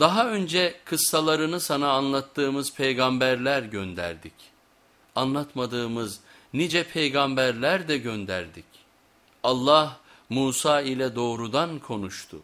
Daha önce kıssalarını sana anlattığımız peygamberler gönderdik. Anlatmadığımız nice peygamberler de gönderdik. Allah Musa ile doğrudan konuştu.